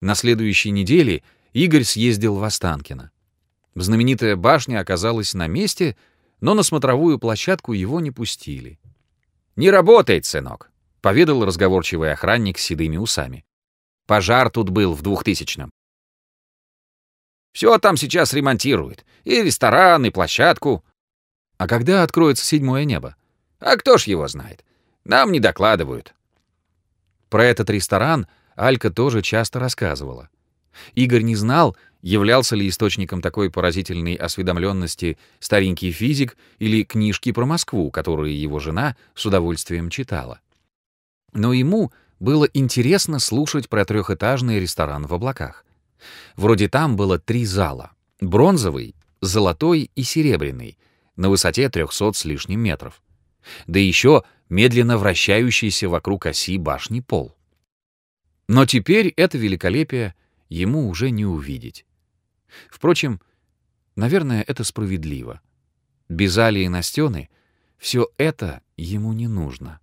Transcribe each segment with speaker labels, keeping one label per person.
Speaker 1: На следующей неделе Игорь съездил в Останкино. Знаменитая башня оказалась на месте, но на смотровую площадку его не пустили. «Не работает, сынок», — поведал разговорчивый охранник с седыми усами. «Пожар тут был в двухтысячном. Все там сейчас ремонтируют. И ресторан, и площадку. А когда откроется седьмое небо? А кто ж его знает? Нам не докладывают. Про этот ресторан Алька тоже часто рассказывала. Игорь не знал, являлся ли источником такой поразительной осведомленности старенький физик или книжки про Москву, которые его жена с удовольствием читала. Но ему было интересно слушать про трехэтажный ресторан в облаках. Вроде там было три зала — бронзовый, золотой и серебряный, на высоте 300 с лишним метров. Да еще медленно вращающийся вокруг оси башни пол. Но теперь это великолепие ему уже не увидеть. Впрочем, наверное, это справедливо. Без Алии Настены все это ему не нужно.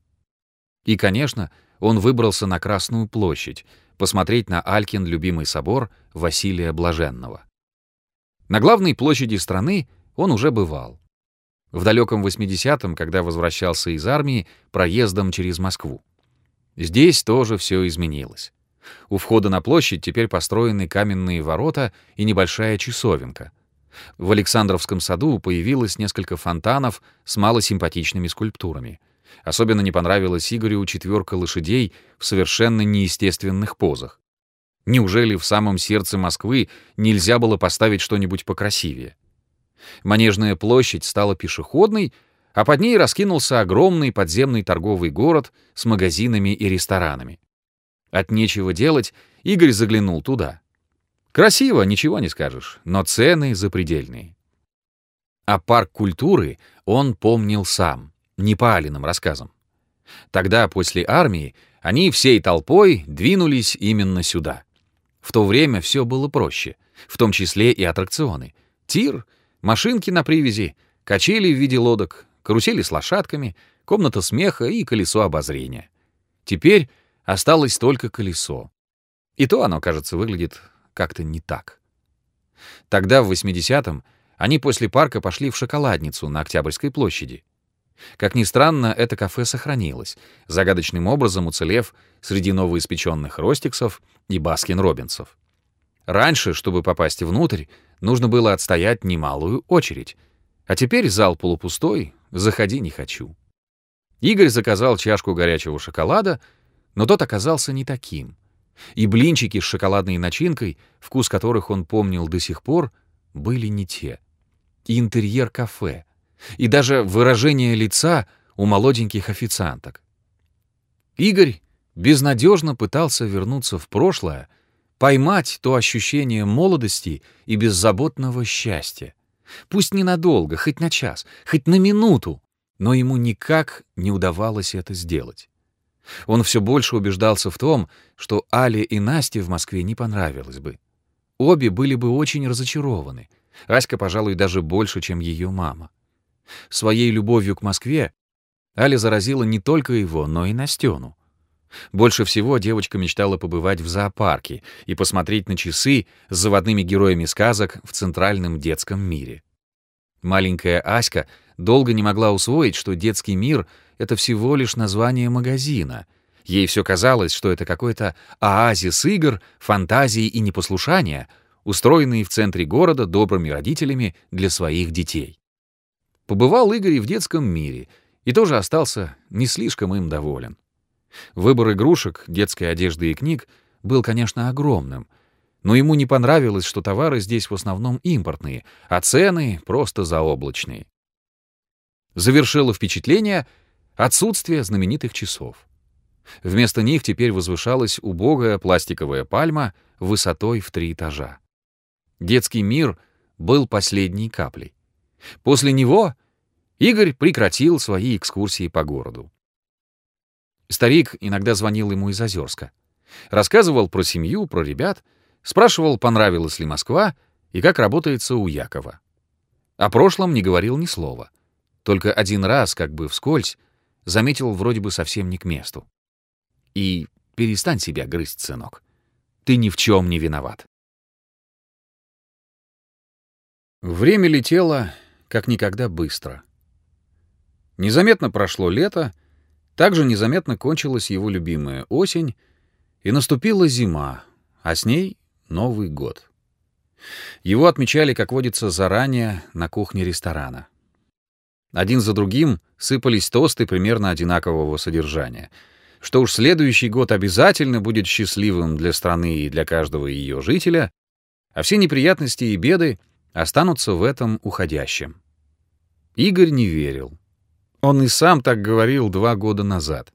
Speaker 1: И, конечно, он выбрался на Красную площадь, посмотреть на Алькин любимый собор Василия Блаженного. На главной площади страны он уже бывал. В далеком 80-м, когда возвращался из армии, проездом через Москву. Здесь тоже все изменилось. У входа на площадь теперь построены каменные ворота и небольшая часовенка. В Александровском саду появилось несколько фонтанов с малосимпатичными скульптурами. Особенно не понравилась Игорю четверка лошадей в совершенно неестественных позах. Неужели в самом сердце Москвы нельзя было поставить что-нибудь покрасивее? Манежная площадь стала пешеходной, а под ней раскинулся огромный подземный торговый город с магазинами и ресторанами. От нечего делать Игорь заглянул туда. Красиво, ничего не скажешь, но цены запредельные. А парк культуры он помнил сам — не по Алиным рассказам. Тогда, после армии, они всей толпой двинулись именно сюда. В то время все было проще, в том числе и аттракционы. Тир, машинки на привязи, качели в виде лодок, карусели с лошадками, комната смеха и колесо обозрения. Теперь осталось только колесо. И то оно, кажется, выглядит как-то не так. Тогда, в 80-м, они после парка пошли в шоколадницу на Октябрьской площади. Как ни странно, это кафе сохранилось, загадочным образом уцелев среди новоиспеченных ростиксов и баскин-робинсов. Раньше, чтобы попасть внутрь, нужно было отстоять немалую очередь. А теперь зал полупустой, заходи не хочу. Игорь заказал чашку горячего шоколада, но тот оказался не таким. И блинчики с шоколадной начинкой, вкус которых он помнил до сих пор, были не те. И интерьер кафе — и даже выражение лица у молоденьких официанток. Игорь безнадежно пытался вернуться в прошлое, поймать то ощущение молодости и беззаботного счастья. Пусть ненадолго, хоть на час, хоть на минуту, но ему никак не удавалось это сделать. Он все больше убеждался в том, что Але и Насте в Москве не понравилось бы. Обе были бы очень разочарованы. Аська, пожалуй, даже больше, чем ее мама. Своей любовью к Москве Аля заразила не только его, но и Настену. Больше всего девочка мечтала побывать в зоопарке и посмотреть на часы с заводными героями сказок в центральном детском мире. Маленькая Аська долго не могла усвоить, что детский мир — это всего лишь название магазина. Ей все казалось, что это какой-то оазис игр, фантазии и непослушания, устроенный в центре города добрыми родителями для своих детей. Побывал Игорь и в детском мире, и тоже остался не слишком им доволен. Выбор игрушек, детской одежды и книг был, конечно, огромным, но ему не понравилось, что товары здесь в основном импортные, а цены просто заоблачные. Завершило впечатление отсутствие знаменитых часов. Вместо них теперь возвышалась убогая пластиковая пальма высотой в три этажа. Детский мир был последней каплей. После него Игорь прекратил свои экскурсии по городу. Старик иногда звонил ему из Озерска. Рассказывал про семью, про ребят, спрашивал, понравилась ли Москва и как работается у Якова. О прошлом не говорил ни слова. Только один раз, как бы вскользь, заметил вроде бы совсем не к месту. И перестань себя грызть, сынок. ты ни в чем не виноват. Время летело как никогда быстро. Незаметно прошло лето, также незаметно кончилась его любимая осень, и наступила зима, а с ней Новый год. Его отмечали, как водится, заранее на кухне ресторана. Один за другим сыпались тосты примерно одинакового содержания — что уж следующий год обязательно будет счастливым для страны и для каждого ее жителя, а все неприятности и беды останутся в этом уходящем. Игорь не верил. Он и сам так говорил два года назад.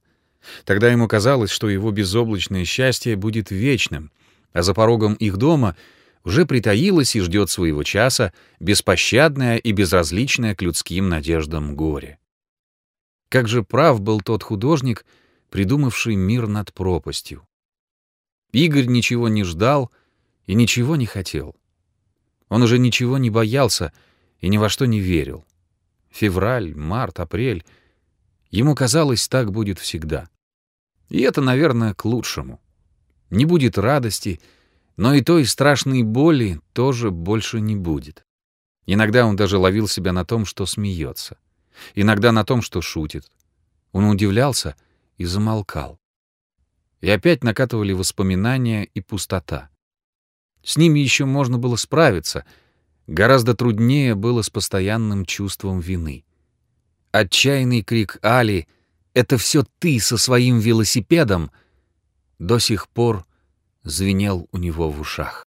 Speaker 1: Тогда ему казалось, что его безоблачное счастье будет вечным, а за порогом их дома уже притаилось и ждет своего часа беспощадное и безразличное к людским надеждам горе. Как же прав был тот художник — придумавший мир над пропастью. Игорь ничего не ждал и ничего не хотел. Он уже ничего не боялся и ни во что не верил. Февраль, март, апрель. Ему казалось, так будет всегда. И это, наверное, к лучшему. Не будет радости, но и той страшной боли тоже больше не будет. Иногда он даже ловил себя на том, что смеется. Иногда на том, что шутит. Он удивлялся — и замолкал. И опять накатывали воспоминания и пустота. С ними еще можно было справиться, гораздо труднее было с постоянным чувством вины. Отчаянный крик Али «Это все ты со своим велосипедом!» до сих пор звенел у него в ушах.